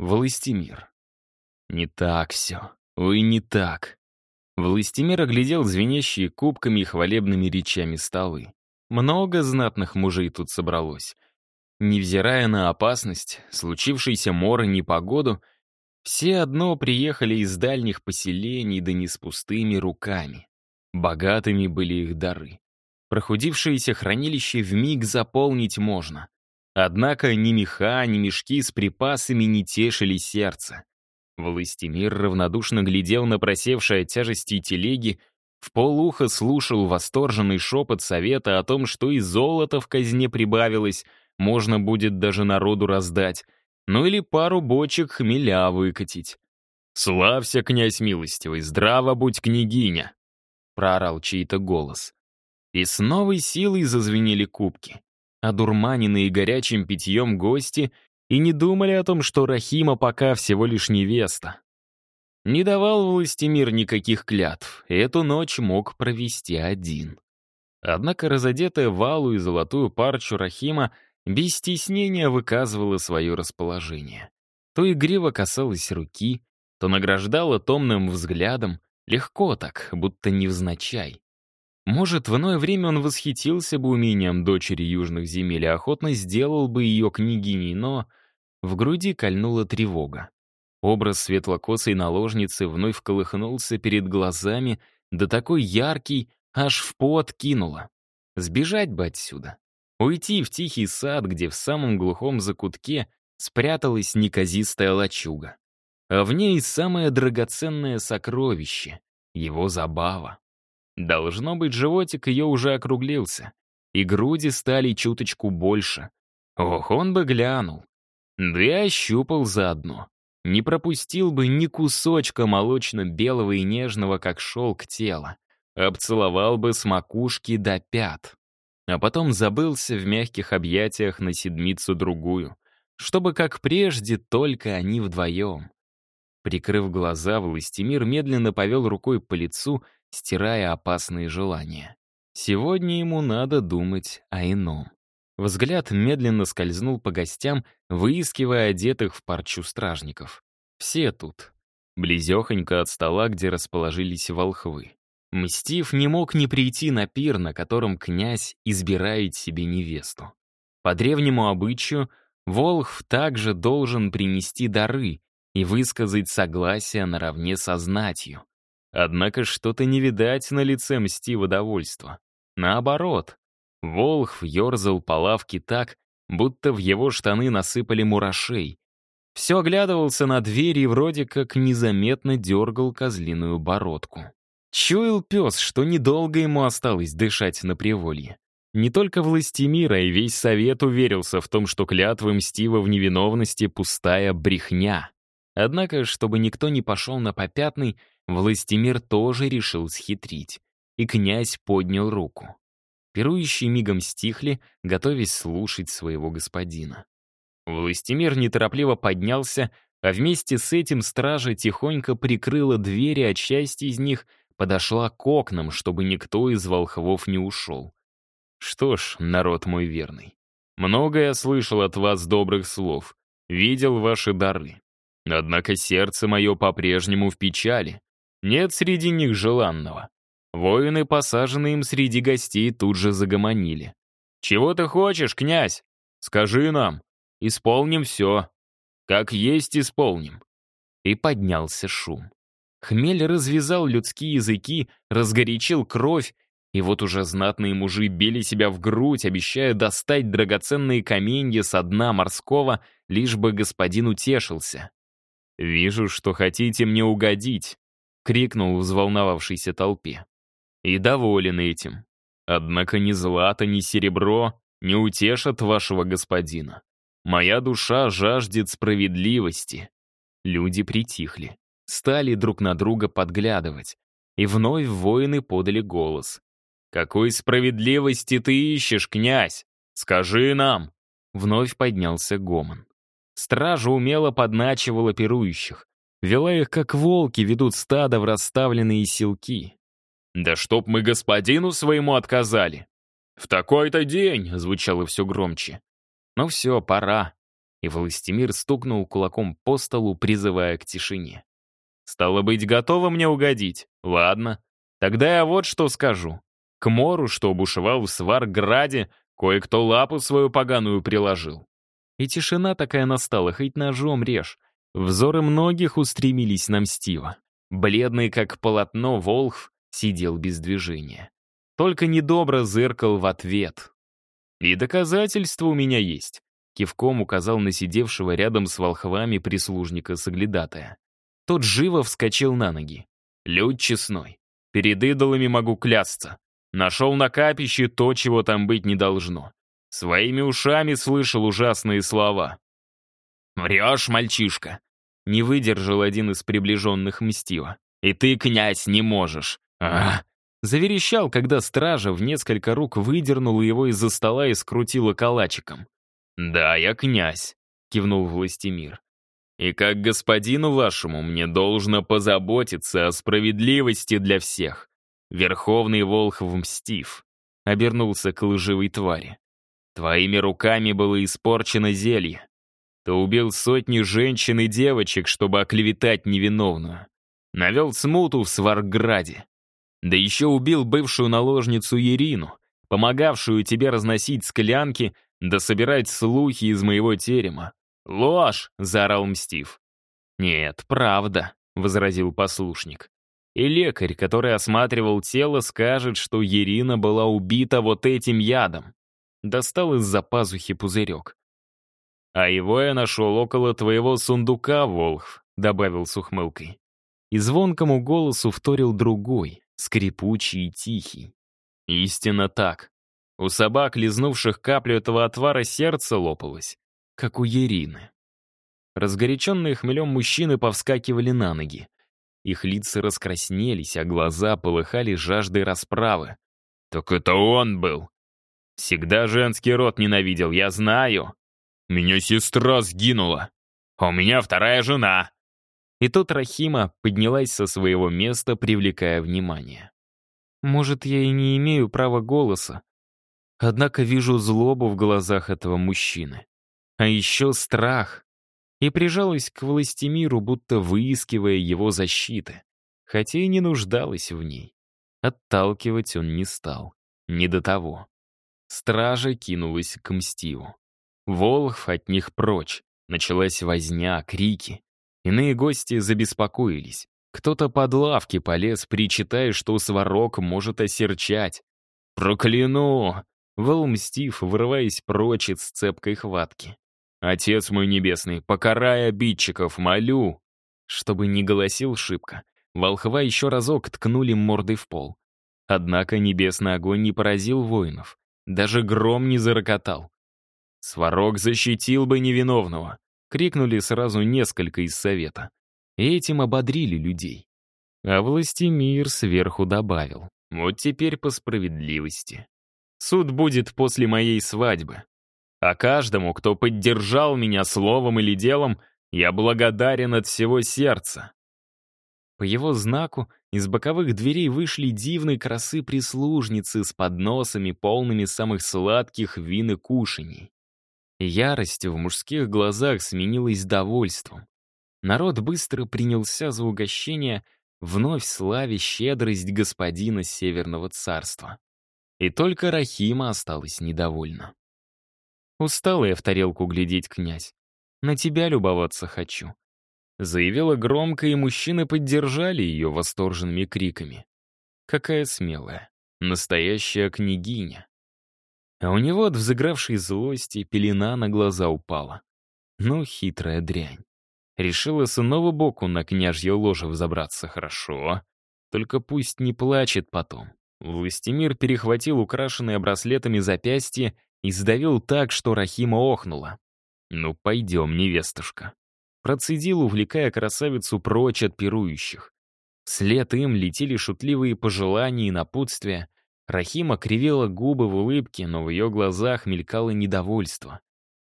Властимир. Не так все. Ой, не так. Властимир оглядел звенящие кубками и хвалебными речами столы. Много знатных мужей тут собралось. Невзирая на опасность, случившийся мор и непогоду, все одно приехали из дальних поселений, да не с пустыми руками. Богатыми были их дары. Прохудившееся хранилище вмиг заполнить можно. Однако ни меха, ни мешки с припасами не тешили сердце. Властимир равнодушно глядел на просевшие от тяжести телеги, в полуха слушал восторженный шепот совета о том, что и золото в казне прибавилось, можно будет даже народу раздать, ну или пару бочек хмеля выкатить. «Славься, князь милостивый, здраво будь княгиня!» — проорал чей-то голос. И с новой силой зазвенели кубки. Одурманенные горячим питьем гости и не думали о том, что Рахима пока всего лишь невеста. Не давал властемир никаких клятв, эту ночь мог провести один. Однако разодетая валу и золотую парчу Рахима без стеснения выказывала свое расположение. То игриво касалась руки, то награждала томным взглядом, легко так, будто невзначай. Может, в иное время он восхитился бы умением дочери южных земель и охотно сделал бы ее княгиней, но в груди кольнула тревога. Образ светлокосой наложницы вновь колыхнулся перед глазами, да такой яркий, аж в пот кинуло. Сбежать бы отсюда. Уйти в тихий сад, где в самом глухом закутке спряталась неказистая лачуга. А в ней самое драгоценное сокровище — его забава. Должно быть, животик ее уже округлился, и груди стали чуточку больше. Ох, он бы глянул. Да и ощупал заодно. Не пропустил бы ни кусочка молочно-белого и нежного, как шелк тела. Обцеловал бы с макушки до пят. А потом забылся в мягких объятиях на седмицу-другую, чтобы, как прежде, только они вдвоем. Прикрыв глаза, Властимир медленно повел рукой по лицу стирая опасные желания. Сегодня ему надо думать о ином. Взгляд медленно скользнул по гостям, выискивая одетых в парчу стражников. Все тут. Близехонько от стола, где расположились волхвы. Мстив не мог не прийти на пир, на котором князь избирает себе невесту. По древнему обычаю, волхв также должен принести дары и высказать согласие наравне со знатью. Однако что-то не видать на лице мстива довольства. Наоборот, Волхв ерзал по лавке так, будто в его штаны насыпали мурашей. Все оглядывался на дверь и вроде как незаметно дергал козлиную бородку. Чуял пес, что недолго ему осталось дышать на приволье. Не только властемира и весь совет уверился в том, что клятва мстива в невиновности — пустая брехня. Однако, чтобы никто не пошел на попятный, Властимир тоже решил схитрить, и князь поднял руку. Пирующие мигом стихли, готовясь слушать своего господина. Властимир неторопливо поднялся, а вместе с этим стража тихонько прикрыла двери, а часть из них подошла к окнам, чтобы никто из волхвов не ушел. Что ж, народ мой верный, многое я слышал от вас добрых слов, видел ваши дары. Однако сердце мое по-прежнему в печали. Нет среди них желанного. Воины, посаженные им среди гостей, тут же загомонили. «Чего ты хочешь, князь? Скажи нам. Исполним все. Как есть исполним». И поднялся шум. Хмель развязал людские языки, разгорячил кровь, и вот уже знатные мужи били себя в грудь, обещая достать драгоценные каменья со дна морского, лишь бы господин утешился. «Вижу, что хотите мне угодить», — крикнул взволновавшейся толпе. «И доволен этим. Однако ни злато, ни серебро не утешат вашего господина. Моя душа жаждет справедливости». Люди притихли, стали друг на друга подглядывать, и вновь воины подали голос. «Какой справедливости ты ищешь, князь? Скажи нам!» Вновь поднялся гомон. Стража умело подначивала пирующих, Вела их, как волки ведут стадо в расставленные селки. «Да чтоб мы господину своему отказали!» «В такой-то день!» — звучало все громче. «Ну все, пора». и Властимир стукнул кулаком по столу, призывая к тишине. «Стало быть, готово мне угодить? Ладно. Тогда я вот что скажу. К Мору, что бушевал в Сварграде, кое-кто лапу свою поганую приложил. И тишина такая настала, хоть ножом режь. Взоры многих устремились на Мстива. Бледный, как полотно, Волхв сидел без движения. Только недобро зыркал в ответ. «И доказательства у меня есть», — кивком указал на сидевшего рядом с волхвами прислужника соглядатая. Тот живо вскочил на ноги. «Людь честной, перед идолами могу клясться. Нашел на капище то, чего там быть не должно. Своими ушами слышал ужасные слова. «Врешь, мальчишка!» Не выдержал один из приближенных Мстива. «И ты, князь, не можешь!» а Заверещал, когда стража в несколько рук выдернула его из-за стола и скрутила калачиком. «Да, я князь», — кивнул Властимир. «И как господину вашему мне должно позаботиться о справедливости для всех. Верховный Волхв мстив», — обернулся к лживой твари. «Твоими руками было испорчено зелье. Ты убил сотни женщин и девочек, чтобы оклеветать невиновную. Навел смуту в Сварграде. Да еще убил бывшую наложницу Ирину, помогавшую тебе разносить склянки да собирать слухи из моего терема. «Ложь!» — заорал Мстив. «Нет, правда», — возразил послушник. «И лекарь, который осматривал тело, скажет, что Ирина была убита вот этим ядом». Достал из-за пазухи пузырек. «А его я нашел около твоего сундука, Волхв», — добавил с ухмылкой. И звонкому голосу вторил другой, скрипучий и тихий. Истинно так. У собак, лизнувших каплю этого отвара, сердце лопалось, как у Ерины. Разгоряченные хмелем мужчины повскакивали на ноги. Их лица раскраснелись, а глаза полыхали жаждой расправы. «Так это он был! Всегда женский род ненавидел, я знаю! Меня сестра сгинула, а у меня вторая жена!» И тут Рахима поднялась со своего места, привлекая внимание. «Может, я и не имею права голоса, однако вижу злобу в глазах этого мужчины. А еще страх. И прижалась к властемиру, будто выискивая его защиты, хотя и не нуждалась в ней. Отталкивать он не стал. Не до того. Стража кинулась к Мстиву. Волхв от них прочь. Началась возня, крики. Иные гости забеспокоились. Кто-то под лавки полез, причитая, что сварок может осерчать. «Прокляну!» — выл мстив, вырываясь прочь из цепкой хватки. «Отец мой небесный, покарай обидчиков, молю!» Чтобы не голосил шибко, волхва еще разок ткнули мордой в пол. Однако небесный огонь не поразил воинов. Даже гром не зарокотал. Сварог защитил бы невиновного. Крикнули сразу несколько из совета. И этим ободрили людей. А властемир сверху добавил. Вот теперь по справедливости. Суд будет после моей свадьбы. А каждому, кто поддержал меня словом или делом, я благодарен от всего сердца. По его знаку из боковых дверей вышли дивной красы прислужницы с подносами, полными самых сладких вин и кушаний. Ярость в мужских глазах сменилась довольством. Народ быстро принялся за угощение, вновь славя щедрость господина Северного царства. И только Рахима осталась недовольна. «Устала я в тарелку глядеть, князь. На тебя любоваться хочу», заявила громко, и мужчины поддержали ее восторженными криками. Какая смелая, настоящая княгиня. А у него от взыгравшей злости пелена на глаза упала. Ну, хитрая дрянь. Решила с иного боку на княжье ложе взобраться хорошо. Только пусть не плачет потом. Властимир перехватил украшенные браслетами запястье и сдавил так, что Рахима охнула. «Ну, пойдем, невестушка». Процедил, увлекая красавицу прочь от пирующих. Вслед им летели шутливые пожелания и напутствия, Рахима кривила губы в улыбке, но в ее глазах мелькало недовольство.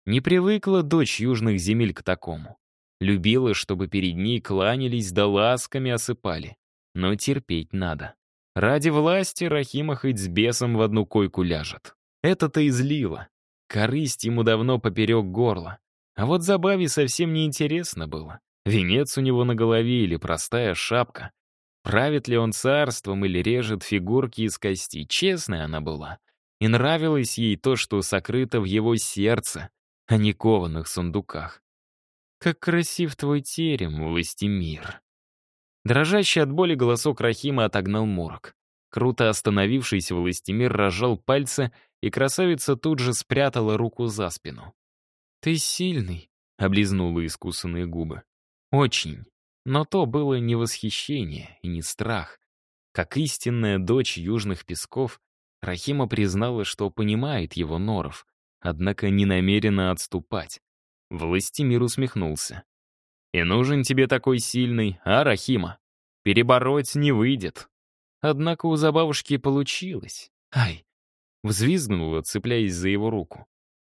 Не привыкла дочь южных земель к такому. Любила, чтобы перед ней кланялись да ласками осыпали. Но терпеть надо. Ради власти Рахима хоть с бесом в одну койку ляжет. Это-то и злило. Корысть ему давно поперек горла. А вот Забаве совсем не интересно было. Венец у него на голове или простая шапка. Правит ли он царством или режет фигурки из кости, честная она была. И нравилось ей то, что сокрыто в его сердце, а не кованых сундуках. «Как красив твой терем, властемир!» Дрожащий от боли голосок Рахима отогнал морок. Круто остановившись, властемир разжал пальцы, и красавица тут же спрятала руку за спину. «Ты сильный», — облизнула искусанные губы. «Очень». Но то было не восхищение и не страх. Как истинная дочь южных песков, Рахима признала, что понимает его норов, однако не намерена отступать. Властимир усмехнулся. «И нужен тебе такой сильный, а, Рахима? Перебороть не выйдет». Однако у забавушки получилось. «Ай!» Взвизгнула, цепляясь за его руку.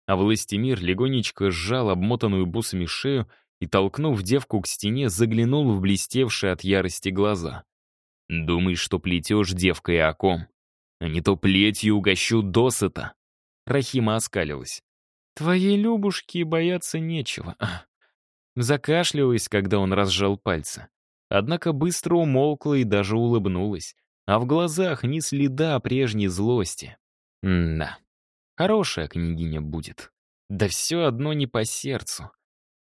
А Властимир легонечко сжал обмотанную бусами шею и, толкнув девку к стене, заглянул в блестевшие от ярости глаза. «Думаешь, что плетешь, девка, и о ком? А не то плетью угощу досыта!» Рахима оскалилась. «Твоей Любушке бояться нечего». Закашлялась, когда он разжал пальцы. Однако быстро умолкла и даже улыбнулась, а в глазах ни следа прежней злости. М-да, хорошая княгиня будет. Да все одно не по сердцу.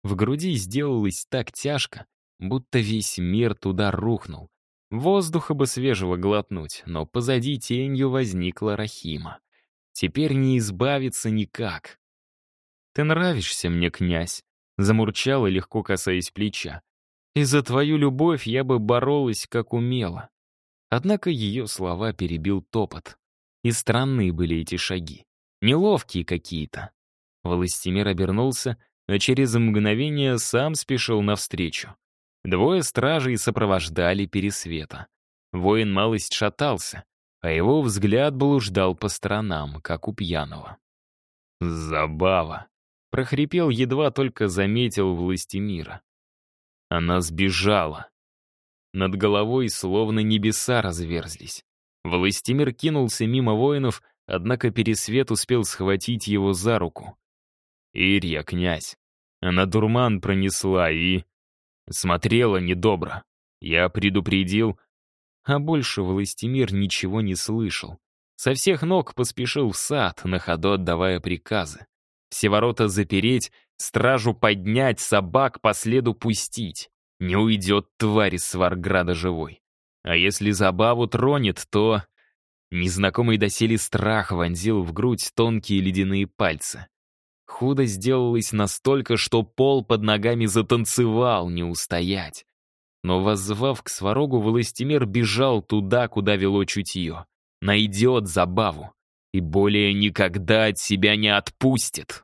В груди сделалось так тяжко, будто весь мир туда рухнул. Воздуха бы свежего глотнуть, но позади тенью возникла Рахима. Теперь не избавиться никак. «Ты нравишься мне, князь», — замурчала, легко касаясь плеча. «И за твою любовь я бы боролась, как умела». Однако ее слова перебил топот. И странные были эти шаги. Неловкие какие-то. Властимир обернулся но через мгновение сам спешил навстречу. Двое стражей сопровождали Пересвета. Воин малость шатался, а его взгляд блуждал по сторонам, как у пьяного. «Забава!» — прохрипел, едва только заметил властемира. Она сбежала. Над головой словно небеса разверзлись. Властимир кинулся мимо воинов, однако Пересвет успел схватить его за руку. «Ирья, князь, она дурман пронесла и... Смотрела недобро. Я предупредил, а больше Властимир ничего не слышал. Со всех ног поспешил в сад, на ходу отдавая приказы. Все ворота запереть, стражу поднять, собак по следу пустить. Не уйдет тварь из Сварграда живой. А если забаву тронет, то... Незнакомый доселе страх вонзил в грудь тонкие ледяные пальцы. Худо сделалось настолько, что пол под ногами затанцевал, не устоять. Но, воззвав к сварогу, Властимир бежал туда, куда вело чутье. Найдет забаву. И более никогда от себя не отпустит.